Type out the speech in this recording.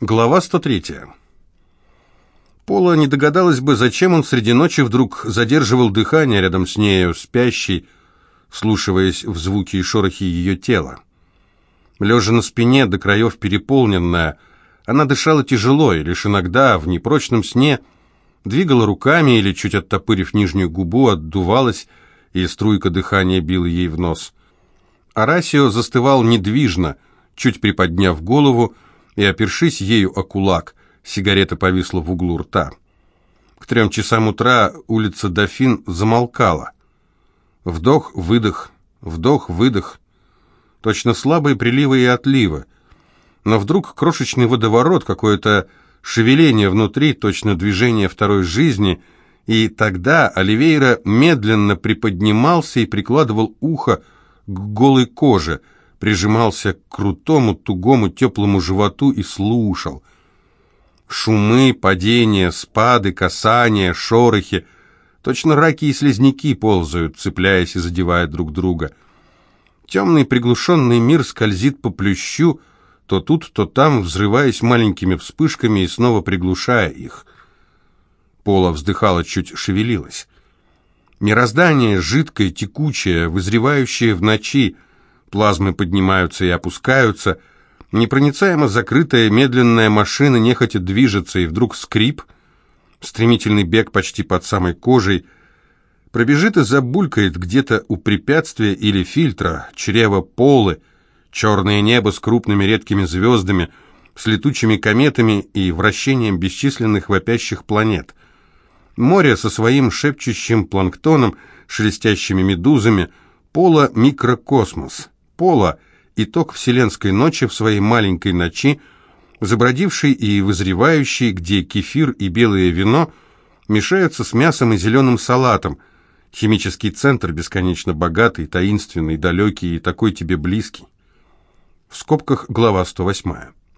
Глава 103. Пола не догадалась бы, зачем он среди ночи вдруг задерживал дыхание рядом с нею, спящей, слушаясь в звуки и шорохи ее тела. Лежа на спине, до краев переполненная, она дышала тяжело и лишь иногда, в непрочном сне, двигала руками или, чуть оттопырив нижнюю губу, отдувалась, и струйка дыхания била ей в нос. Арасио застывал недвижно, чуть приподняв голову, и, опершись ею о кулак, сигарета повисла в углу рта. К трем часам утра улица Дофин замолкала. Вдох, выдох, вдох, выдох. Точно слабые приливы и отливы. Но вдруг крошечный водоворот, какое-то шевеление внутри, точно движение второй жизни, и тогда Оливейра медленно приподнимался и прикладывал ухо к голой коже – прижимался к крутому, тугому, теплому животу и слушал. Шумы, падения, спады, касания, шорохи. Точно раки и слизняки ползают, цепляясь и задевая друг друга. Темный приглушенный мир скользит по плющу, то тут, то там, взрываясь маленькими вспышками и снова приглушая их. Пола вздыхала, чуть шевелилась. Мироздание жидкое, текучее, вызревающее в ночи — Плазмы поднимаются и опускаются. Непроницаемо закрытая медленная машина нехотя движется, и вдруг скрип, стремительный бег почти под самой кожей, пробежит и забулькает где-то у препятствия или фильтра, чрево полы, черное небо с крупными редкими звездами, с летучими кометами и вращением бесчисленных вопящих планет. Море со своим шепчущим планктоном, шелестящими медузами, пола микрокосмос пола, итог вселенской ночи в своей маленькой ночи, забродивший и вызревающий, где кефир и белое вино мешаются с мясом и зеленым салатом, химический центр бесконечно богатый, таинственный, далекий и такой тебе близкий. В скобках глава 108.